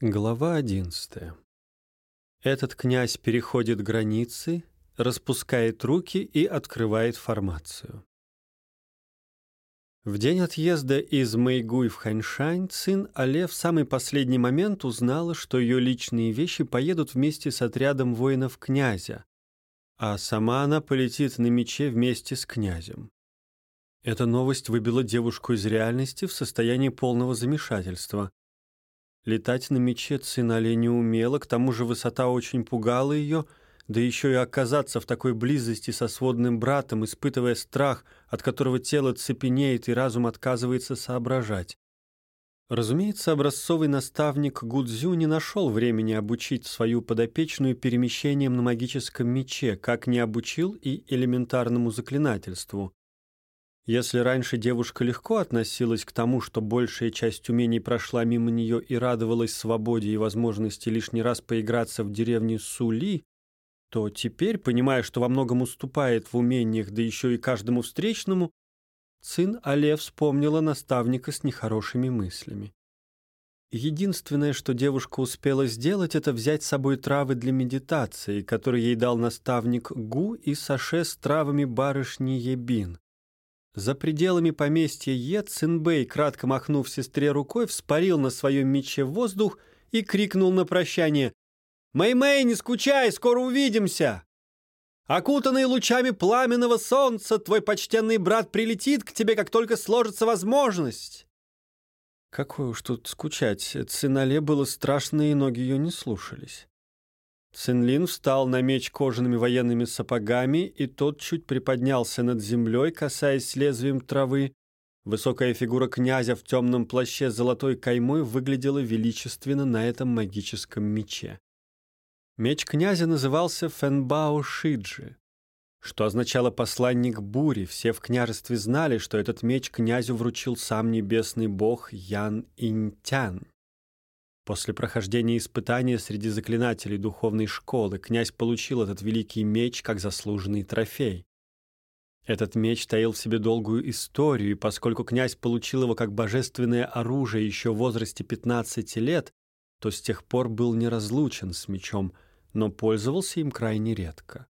Глава одиннадцатая. Этот князь переходит границы, распускает руки и открывает формацию. В день отъезда из Мэйгуй в Ханьшань сын Але в самый последний момент узнала, что ее личные вещи поедут вместе с отрядом воинов князя, а сама она полетит на мече вместе с князем. Эта новость выбила девушку из реальности в состоянии полного замешательства. Летать на мече Цинале не умела, к тому же высота очень пугала ее, да еще и оказаться в такой близости со сводным братом, испытывая страх, от которого тело цепенеет и разум отказывается соображать. Разумеется, образцовый наставник Гудзю не нашел времени обучить свою подопечную перемещением на магическом мече, как не обучил и элементарному заклинательству. Если раньше девушка легко относилась к тому, что большая часть умений прошла мимо нее и радовалась свободе и возможности лишний раз поиграться в деревне Сули, то теперь, понимая, что во многом уступает в умениях, да еще и каждому встречному, сын Але вспомнила наставника с нехорошими мыслями. Единственное, что девушка успела сделать, это взять с собой травы для медитации, которые ей дал наставник Гу и саше с травами барышни Ебин. За пределами поместья Е Цинбэй, кратко махнув сестре рукой, вспарил на своем мече воздух и крикнул на прощание «Мэй-Мэй, не скучай, скоро увидимся!» Окутанный лучами пламенного солнца, твой почтенный брат прилетит к тебе, как только сложится возможность. Какой уж тут скучать, Цинале было страшно, и ноги ее не слушались. Цинлин встал на меч кожаными военными сапогами, и тот чуть приподнялся над землей, касаясь лезвием травы. Высокая фигура князя в темном плаще с золотой каймой выглядела величественно на этом магическом мече. Меч князя назывался Фенбао Шиджи, что означало «посланник бури». Все в княжестве знали, что этот меч князю вручил сам небесный бог Ян Интян. После прохождения испытания среди заклинателей духовной школы князь получил этот великий меч как заслуженный трофей. Этот меч таил в себе долгую историю, и поскольку князь получил его как божественное оружие еще в возрасте 15 лет, то с тех пор был неразлучен с мечом, но пользовался им крайне редко.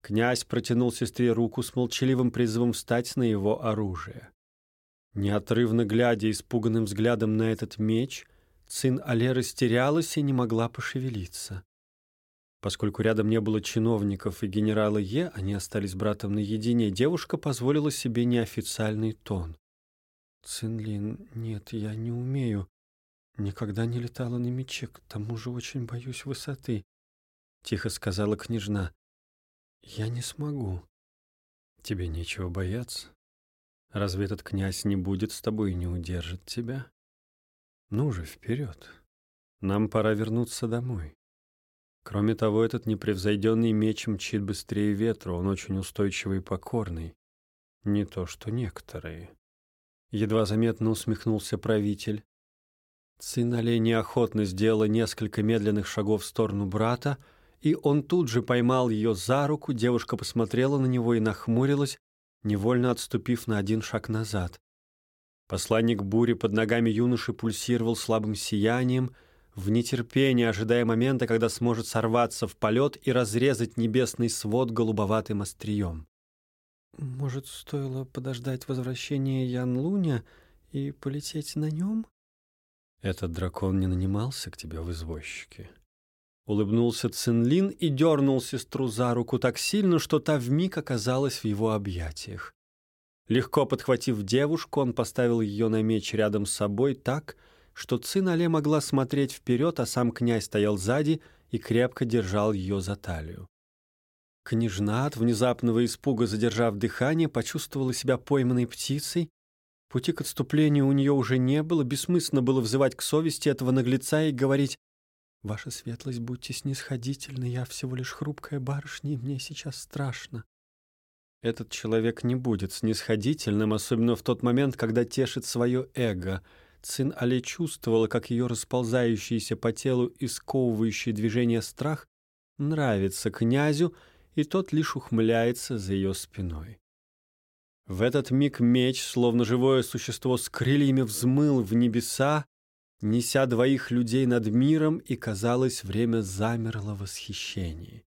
Князь протянул сестре руку с молчаливым призывом встать на его оружие. Неотрывно глядя испуганным взглядом на этот меч — Цин Але растерялась и не могла пошевелиться. Поскольку рядом не было чиновников и генерала Е, они остались братом наедине, девушка позволила себе неофициальный тон. «Цинлин, нет, я не умею. Никогда не летала на мече, к тому же очень боюсь высоты», — тихо сказала княжна. «Я не смогу». «Тебе нечего бояться. Разве этот князь не будет с тобой и не удержит тебя?» Ну же, вперед. Нам пора вернуться домой. Кроме того, этот непревзойденный меч мчит быстрее ветра, он очень устойчивый и покорный. Не то, что некоторые. Едва заметно усмехнулся правитель. Цинале неохотно сделала несколько медленных шагов в сторону брата, и он тут же поймал ее за руку, девушка посмотрела на него и нахмурилась, невольно отступив на один шаг назад. Посланник бури под ногами юноши пульсировал слабым сиянием, в нетерпении ожидая момента, когда сможет сорваться в полет и разрезать небесный свод голубоватым острием. «Может, стоило подождать возвращения Ян Луня и полететь на нем?» «Этот дракон не нанимался к тебе в извозчике». Улыбнулся Цинлин и дернул сестру за руку так сильно, что та вмиг оказалась в его объятиях. Легко подхватив девушку, он поставил ее на меч рядом с собой так, что Цин могла смотреть вперед, а сам князь стоял сзади и крепко держал ее за талию. Княжна, от внезапного испуга задержав дыхание, почувствовала себя пойманной птицей. Пути к отступлению у нее уже не было, бессмысленно было взывать к совести этого наглеца и говорить «Ваша светлость, будьте снисходительны, я всего лишь хрупкая барышня, и мне сейчас страшно». Этот человек не будет снисходительным, особенно в тот момент, когда тешит свое эго. Цин Али чувствовала, как ее расползающийся по телу и сковывающий движение страх нравится князю, и тот лишь ухмыляется за ее спиной. В этот миг меч, словно живое существо с крыльями, взмыл в небеса, неся двоих людей над миром, и, казалось, время замерло в восхищении.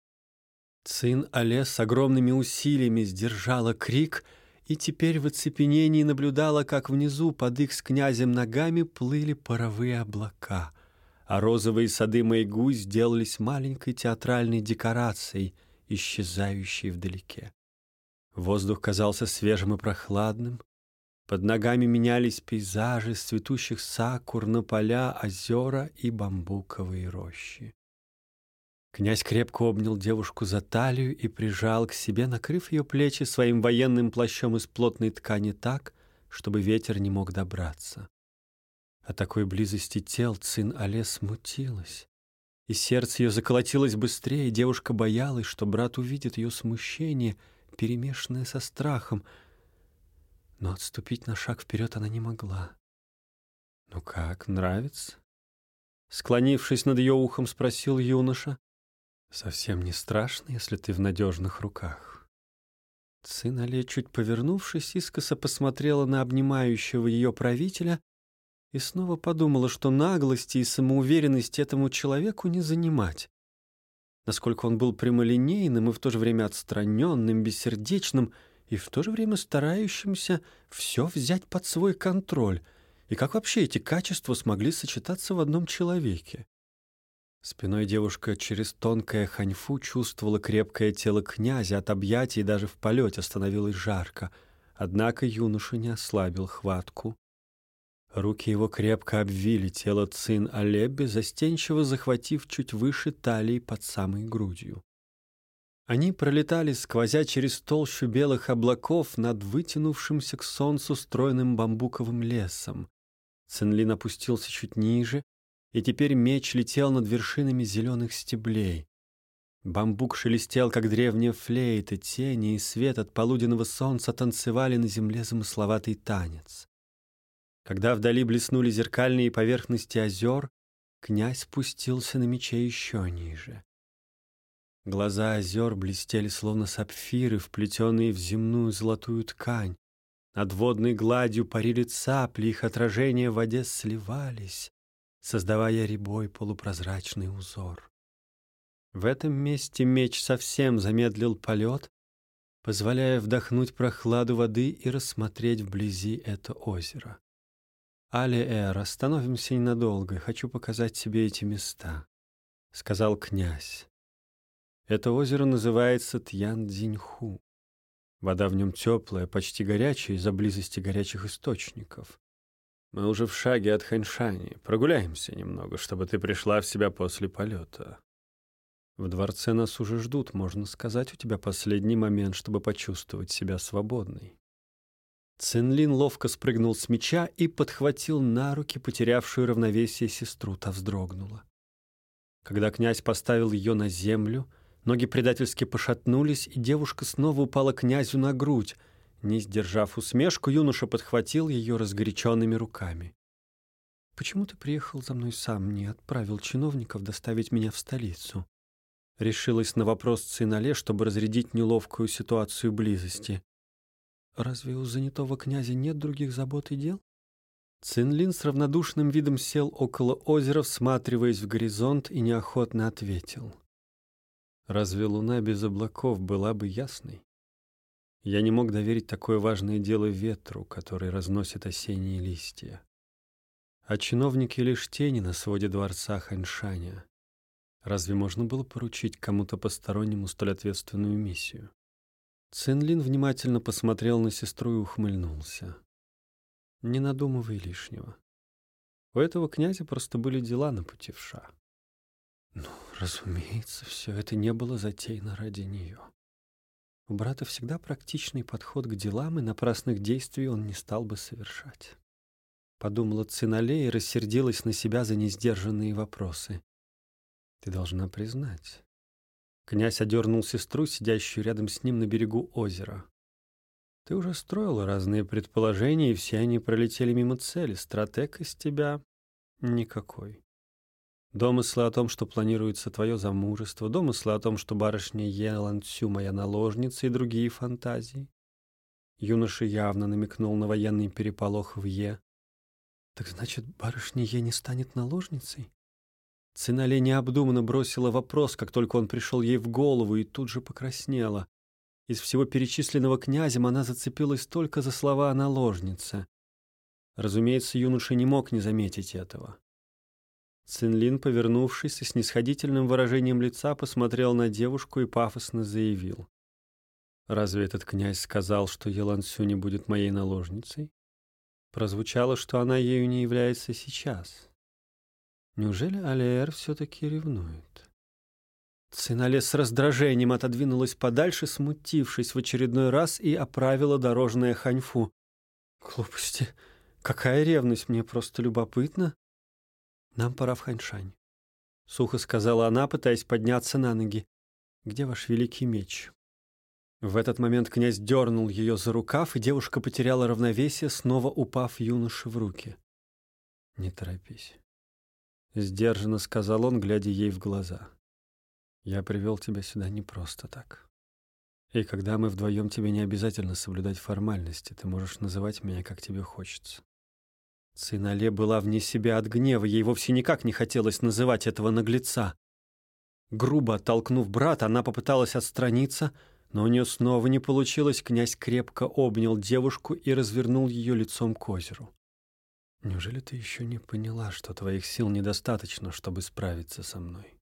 Цин Але с огромными усилиями сдержала крик и теперь в оцепенении наблюдала, как внизу под их с князем ногами плыли паровые облака, а розовые сады Майгу сделались маленькой театральной декорацией, исчезающей вдалеке. Воздух казался свежим и прохладным, под ногами менялись пейзажи цветущих сакур на поля, озера и бамбуковые рощи. Князь крепко обнял девушку за талию и прижал к себе, накрыв ее плечи своим военным плащом из плотной ткани так, чтобы ветер не мог добраться. От такой близости тел сын Але смутилась, и сердце ее заколотилось быстрее, девушка боялась, что брат увидит ее смущение, перемешанное со страхом — но отступить на шаг вперед она не могла. «Ну как, нравится?» Склонившись над ее ухом, спросил юноша. «Совсем не страшно, если ты в надежных руках». Сын Али, чуть повернувшись, искоса посмотрела на обнимающего ее правителя и снова подумала, что наглости и самоуверенности этому человеку не занимать. Насколько он был прямолинейным и в то же время отстраненным, бессердечным — и в то же время старающимся все взять под свой контроль. И как вообще эти качества смогли сочетаться в одном человеке? Спиной девушка через тонкое ханьфу чувствовала крепкое тело князя, от объятий даже в полете становилось жарко. Однако юноша не ослабил хватку. Руки его крепко обвили тело Цин Алебби, застенчиво захватив чуть выше талии под самой грудью. Они пролетали, сквозя через толщу белых облаков над вытянувшимся к солнцу стройным бамбуковым лесом. Цинлин опустился чуть ниже, и теперь меч летел над вершинами зеленых стеблей. Бамбук шелестел, как древняя флейта, тени и свет от полуденного солнца танцевали на земле замысловатый танец. Когда вдали блеснули зеркальные поверхности озер, князь спустился на мече еще ниже. Глаза озер блестели, словно сапфиры, вплетенные в земную золотую ткань. Над водной гладью парили цапли, их отражения в воде сливались, создавая рябой полупрозрачный узор. В этом месте меч совсем замедлил полет, позволяя вдохнуть прохладу воды и рассмотреть вблизи это озеро. «Али-Эр, остановимся ненадолго, хочу показать тебе эти места», — сказал князь. Это озеро называется Тьян-Дзиньху. Вода в нем теплая, почти горячая из-за близости горячих источников. Мы уже в шаге от Ханьшани. Прогуляемся немного, чтобы ты пришла в себя после полета. В дворце нас уже ждут, можно сказать, у тебя последний момент, чтобы почувствовать себя свободной. Цинлин ловко спрыгнул с меча и подхватил на руки потерявшую равновесие сестру, та вздрогнула. Когда князь поставил ее на землю, Ноги предательски пошатнулись, и девушка снова упала князю на грудь. Не сдержав усмешку, юноша подхватил ее разгоряченными руками. «Почему ты приехал за мной сам, не отправил чиновников доставить меня в столицу?» Решилась на вопрос Цинале, чтобы разрядить неловкую ситуацию близости. «Разве у занятого князя нет других забот и дел?» Цинлин с равнодушным видом сел около озера, всматриваясь в горизонт, и неохотно ответил. Разве луна без облаков была бы ясной? Я не мог доверить такое важное дело ветру, который разносит осенние листья. А чиновники лишь тени на своде дворца Ханьшаня. Разве можно было поручить кому-то постороннему столь ответственную миссию? Цинлин внимательно посмотрел на сестру и ухмыльнулся. Не надумывай лишнего. У этого князя просто были дела на пути в Ша. Ну, разумеется, все это не было затеяно ради нее. У брата всегда практичный подход к делам, и напрасных действий он не стал бы совершать. Подумала Цинале и рассердилась на себя за несдержанные вопросы. Ты должна признать. Князь одернул сестру, сидящую рядом с ним на берегу озера. Ты уже строила разные предположения, и все они пролетели мимо цели. Стратег из тебя никакой. Домыслы о том, что планируется твое замужество, домыслы о том, что барышня Елан Цю моя наложница и другие фантазии. Юноша явно намекнул на военный переполох в Е. Так значит, барышня ей не станет наложницей? Цинале необдуманно бросила вопрос, как только он пришел ей в голову, и тут же покраснела. Из всего перечисленного князем она зацепилась только за слова о наложнице. Разумеется, юноша не мог не заметить этого. Цинлин, повернувшись и с нисходительным выражением лица, посмотрел на девушку и пафосно заявил. «Разве этот князь сказал, что Елан не будет моей наложницей?» Прозвучало, что она ею не является сейчас. Неужели Алиэр все-таки ревнует? Цинале с раздражением отодвинулась подальше, смутившись в очередной раз и оправила дорожное ханьфу. «Глупости! Какая ревность! Мне просто любопытно!» «Нам пора в Ханьшань», — сухо сказала она, пытаясь подняться на ноги. «Где ваш великий меч?» В этот момент князь дернул ее за рукав, и девушка потеряла равновесие, снова упав юноше в руки. «Не торопись», — сдержанно сказал он, глядя ей в глаза. «Я привел тебя сюда не просто так. И когда мы вдвоем, тебе не обязательно соблюдать формальности, ты можешь называть меня, как тебе хочется». Цинале была вне себя от гнева, ей вовсе никак не хотелось называть этого наглеца. Грубо оттолкнув брата, она попыталась отстраниться — но у нее снова не получилось, князь крепко обнял девушку и развернул ее лицом к озеру. «Неужели ты еще не поняла, что твоих сил недостаточно, чтобы справиться со мной?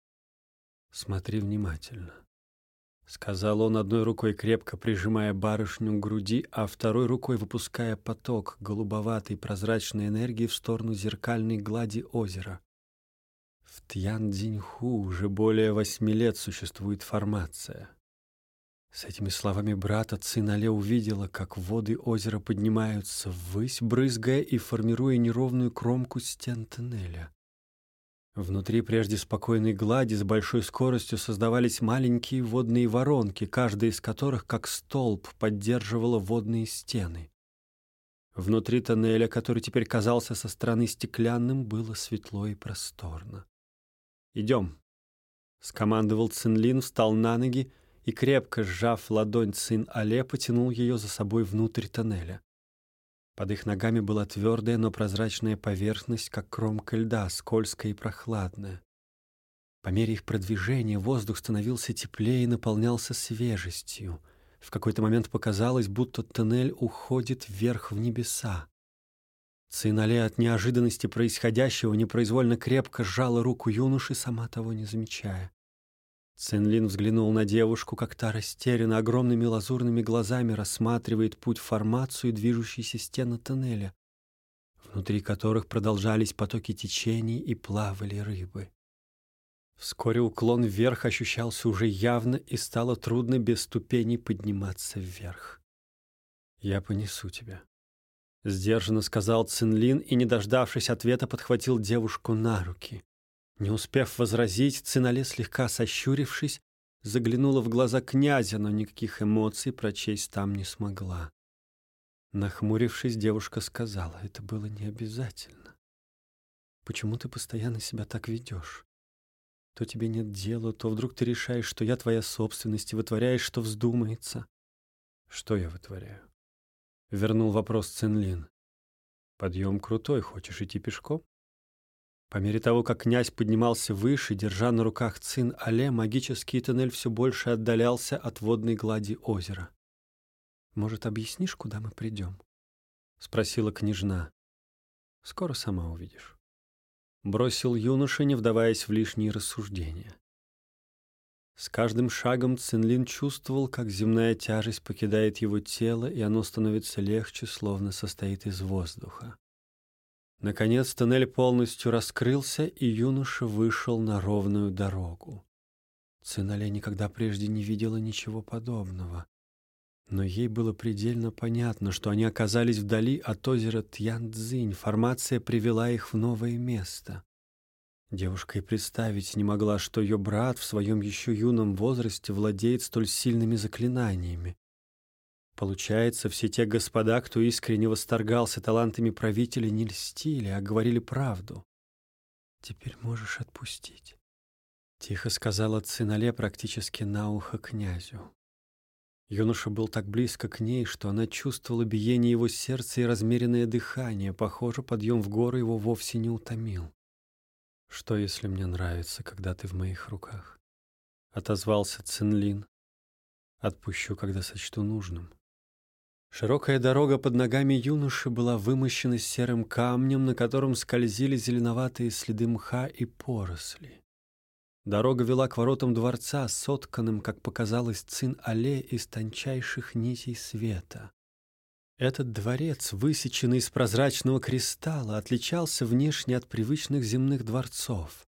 Смотри внимательно», — сказал он одной рукой крепко прижимая барышню к груди, а второй рукой выпуская поток голубоватой прозрачной энергии в сторону зеркальной глади озера. В Тьян-Дзиньху уже более восьми лет существует формация — с этими словами брата Цинале увидела, как воды озера поднимаются ввысь, брызгая и формируя неровную кромку стен тоннеля. Внутри прежде спокойной глади с большой скоростью создавались маленькие водные воронки, каждая из которых, как столб, поддерживала водные стены. Внутри тоннеля, который теперь казался со стороны стеклянным, было светло и просторно. «Идем», — скомандовал Цинлин, встал на ноги и, крепко сжав ладонь сын Але, потянул ее за собой внутрь тоннеля. Под их ногами была твердая, но прозрачная поверхность, как кромка льда, скользкая и прохладная. По мере их продвижения воздух становился теплее и наполнялся свежестью. В какой-то момент показалось, будто тоннель уходит вверх в небеса. Цинале от неожиданности происходящего непроизвольно крепко сжала руку юноши, сама того не замечая. Цинлин взглянул на девушку, как та растерянно огромными лазурными глазами рассматривает путь формацию движущейся стены тоннеля, внутри которых продолжались потоки течений и плавали рыбы. Вскоре уклон вверх ощущался уже явно, и стало трудно без ступеней подниматься вверх. «Я понесу тебя», — сдержанно сказал Цинлин и, не дождавшись ответа, подхватил девушку на руки. Не успев возразить, Цинале, слегка сощурившись, заглянула в глаза князя, но никаких эмоций прочесть там не смогла. Нахмурившись, девушка сказала, это было не обязательно. Почему ты постоянно себя так ведешь? То тебе нет дела, то вдруг ты решаешь, что я твоя собственность, и вытворяешь, что вздумается. Что я вытворяю? Вернул вопрос Цинлин. Подъем крутой, хочешь идти пешком? По мере того, как князь поднимался выше, держа на руках цин Але, магический тоннель все больше отдалялся от водной глади озера. «Может, объяснишь, куда мы придем?» — спросила княжна. «Скоро сама увидишь». Бросил юноша, не вдаваясь в лишние рассуждения. С каждым шагом Цинлин чувствовал, как земная тяжесть покидает его тело, и оно становится легче, словно состоит из воздуха. Наконец тоннель полностью раскрылся, и юноша вышел на ровную дорогу. Цинале никогда прежде не видела ничего подобного. Но ей было предельно понятно, что они оказались вдали от озера Тьян-Цзинь. Формация привела их в новое место. Девушка и представить не могла, что ее брат в своем еще юном возрасте владеет столь сильными заклинаниями. Получается, все те господа, кто искренне восторгался талантами правителя, не льстили, а говорили правду. «Теперь можешь отпустить», — тихо сказала Цинале практически на ухо князю. Юноша был так близко к ней, что она чувствовала биение его сердца и размеренное дыхание. Похоже, подъем в горы его вовсе не утомил. «Что, если мне нравится, когда ты в моих руках?» — отозвался Цинлин. «Отпущу, когда сочту нужным». Широкая дорога под ногами юноши была вымощена серым камнем, на котором скользили зеленоватые следы мха и поросли. Дорога вела к воротам дворца, сотканным, как показалось, цин-алле из тончайших нитей света. Этот дворец, высеченный из прозрачного кристалла, отличался внешне от привычных земных дворцов.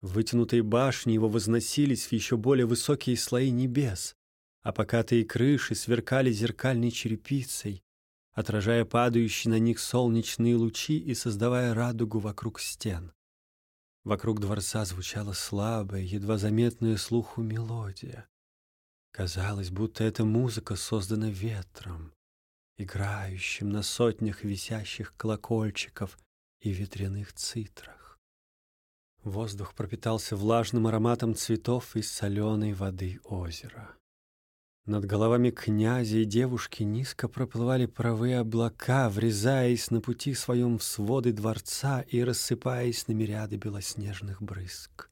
Вытянутые башни его возносились в еще более высокие слои небес, а покатые крыши сверкали зеркальной черепицей, отражая падающие на них солнечные лучи и создавая радугу вокруг стен. Вокруг дворца звучала слабая, едва заметная слуху мелодия. Казалось, будто эта музыка создана ветром, играющим на сотнях висящих колокольчиков и ветряных цитрах. Воздух пропитался влажным ароматом цветов из соленой воды озера. Над головами князя и девушки низко проплывали правые облака, врезаясь на пути своем в своды дворца и рассыпаясь на мириады белоснежных брызг.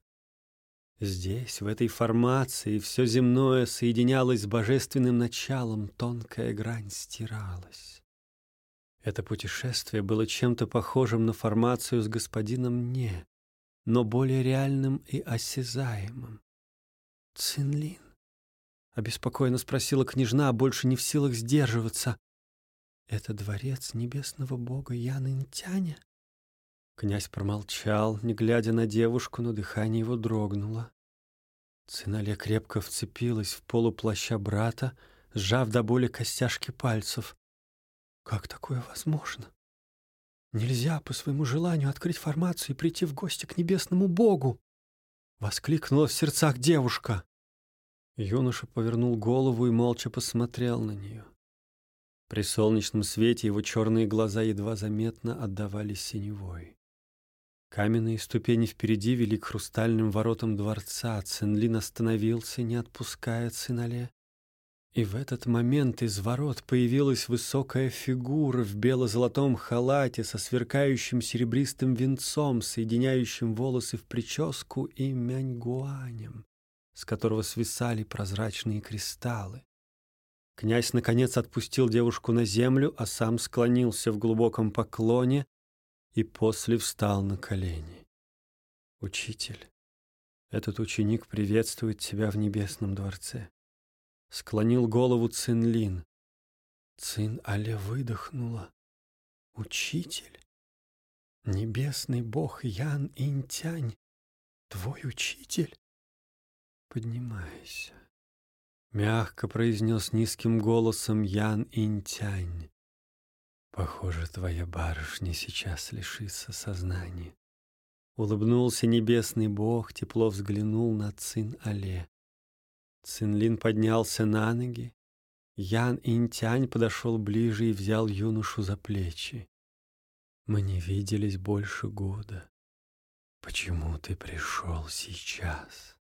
Здесь, в этой формации, все земное соединялось с божественным началом, тонкая грань стиралась. Это путешествие было чем-то похожим на формацию с господином Не, но более реальным и осязаемым. Цинлин. — обеспокоенно спросила княжна, больше не в силах сдерживаться. «Это дворец небесного бога Янынтяня?» Князь промолчал, не глядя на девушку, но дыхание его дрогнуло. Цинале крепко вцепилась в полуплаща брата, сжав до боли костяшки пальцев. «Как такое возможно? Нельзя по своему желанию открыть формацию и прийти в гости к небесному богу!» Воскликнула в сердцах девушка. Юноша повернул голову и молча посмотрел на нее. При солнечном свете его черные глаза едва заметно отдавались синевой. Каменные ступени впереди вели к хрустальным воротам дворца. Цинлин остановился, не отпуская Цинале. И в этот момент из ворот появилась высокая фигура в бело-золотом халате со сверкающим серебристым венцом, соединяющим волосы в прическу и мяньгуанем с которого свисали прозрачные кристаллы. Князь, наконец, отпустил девушку на землю, а сам склонился в глубоком поклоне и после встал на колени. «Учитель, этот ученик приветствует тебя в небесном дворце». Склонил голову Цинлин. Цин Але выдохнула. «Учитель? Небесный бог Ян Интянь, твой учитель?» «Поднимайся», — мягко произнес низким голосом Ян Интянь. «Похоже, твоя барышня сейчас лишится сознания». Улыбнулся небесный бог, тепло взглянул на Цин-Але. Цинлин поднялся на ноги. Ян Интянь подошел ближе и взял юношу за плечи. «Мы не виделись больше года. Почему ты пришел сейчас?»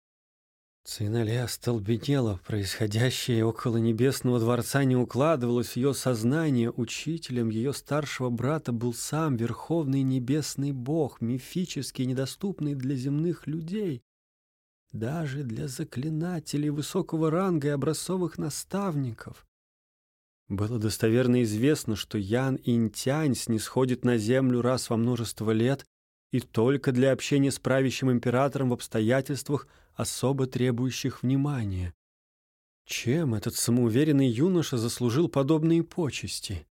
Цинале остолбенела. Происходящее около Небесного дворца не укладывалось в ее сознание. Учителем ее старшего брата был сам Верховный Небесный Бог, мифический, недоступный для земных людей. Даже для заклинателей высокого ранга и образцовых наставников. Было достоверно известно, что Ян Интянь снисходит на землю раз во множество лет и только для общения с правящим императором в обстоятельствах, особо требующих внимания. Чем этот самоуверенный юноша заслужил подобные почести?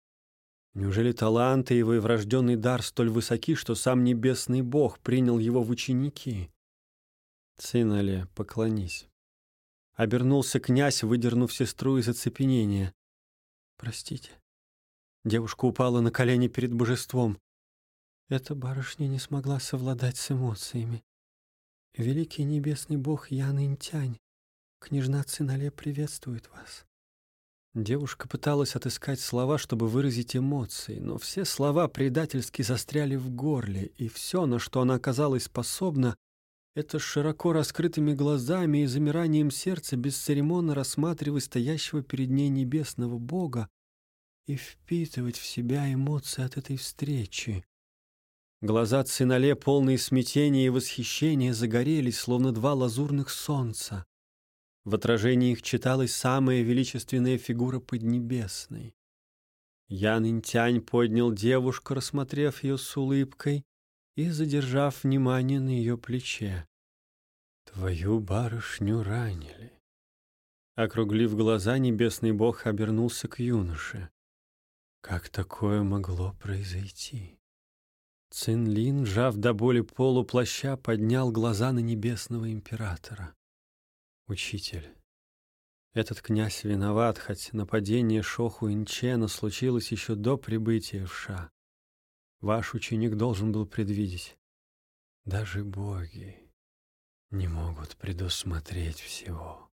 Неужели таланты его и врожденный дар столь высоки, что сам небесный бог принял его в ученики? Цинале, поклонись. Обернулся князь, выдернув сестру из оцепенения. Простите. Девушка упала на колени перед божеством. Эта барышня не смогла совладать с эмоциями. Великий небесный бог Ян Интянь, княжна Цинале приветствует вас. Девушка пыталась отыскать слова, чтобы выразить эмоции, но все слова предательски застряли в горле, и все, на что она оказалась способна, Это широко раскрытыми глазами и замиранием сердца бесцеремонно рассматривать стоящего перед ней небесного Бога и впитывать в себя эмоции от этой встречи. Глаза Цинале, полные смятения и восхищения, загорелись, словно два лазурных солнца. В отражении их читалась самая величественная фигура Поднебесной. Ян Интянь поднял девушку, рассмотрев ее с улыбкой, и задержав внимание на ее плече. «Твою барышню ранили». Округлив глаза, небесный бог обернулся к юноше. «Как такое могло произойти?» Цинлин, сжав до боли полу плаща, поднял глаза на небесного императора. «Учитель, этот князь виноват, хоть нападение Шоху Инчена случилось еще до прибытия в Ша. Ваш ученик должен был предвидеть. Даже боги не могут предусмотреть всего.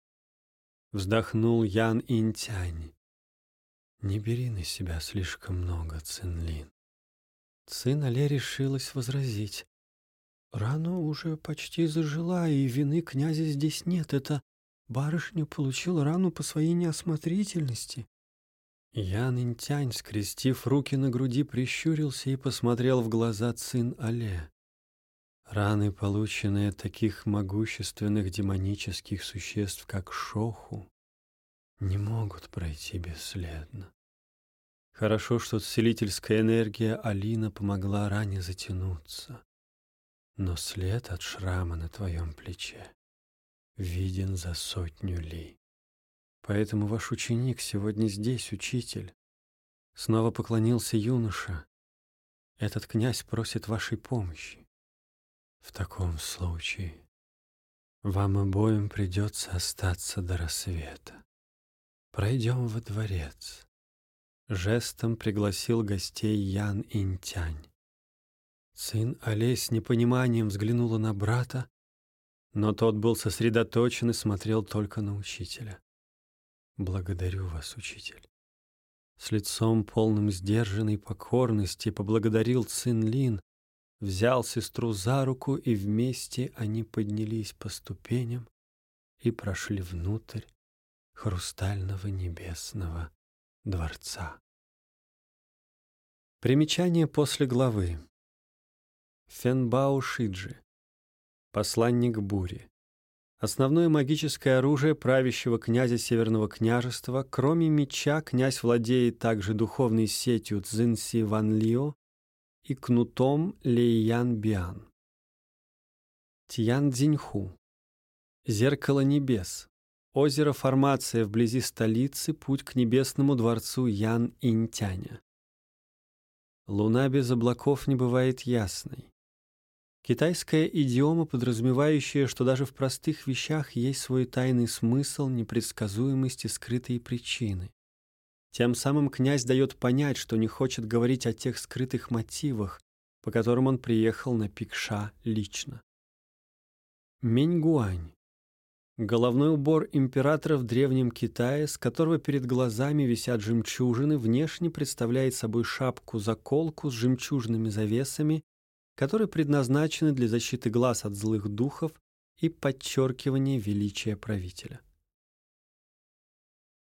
Вздохнул Ян Интянь. Не бери на себя слишком много, Цинлин. Цин Але решилась возразить. Рана уже почти зажила, и вины князя здесь нет. Это барышня получила рану по своей неосмотрительности. Ян Интянь, скрестив руки на груди, прищурился и посмотрел в глаза Цин Але. Раны, полученные от таких могущественных демонических существ, как Шоху, не могут пройти бесследно. Хорошо, что целительская энергия Алина помогла ране затянуться. Но след от шрама на твоем плече виден за сотню ли. Поэтому ваш ученик сегодня здесь, учитель. Снова поклонился юноша. Этот князь просит вашей помощи. В таком случае вам обоим придется остаться до рассвета. Пройдем во дворец. Жестом пригласил гостей Ян Интянь. Сын Олесь с непониманием взглянула на брата, но тот был сосредоточен и смотрел только на учителя. «Благодарю вас, учитель». С лицом полным сдержанной покорности поблагодарил Цин Лин, взял сестру за руку, и вместе они поднялись по ступеням и прошли внутрь хрустального небесного дворца. Примечание после главы. Фенбао Шиджи. Посланник бури. Основное магическое оружие правящего князя Северного княжества, кроме меча, князь владеет также духовной сетью Цзинси Ван Лио и кнутом Лейян Биан. Тьян Цзиньху. Зеркало небес. Озеро Формация вблизи столицы, путь к небесному дворцу Ян Интяня. Луна без облаков не бывает ясной. Китайская идиома, подразумевающая, что даже в простых вещах есть свой тайный смысл, непредсказуемости, скрытые причины. Тем самым князь дает понять, что не хочет говорить о тех скрытых мотивах, по которым он приехал на Пикша лично. Миньгуань. Головной убор императора в Древнем Китае, с которого перед глазами висят жемчужины, внешне представляет собой шапку-заколку с жемчужными завесами которые предназначены для защиты глаз от злых духов и подчеркивания величия правителя.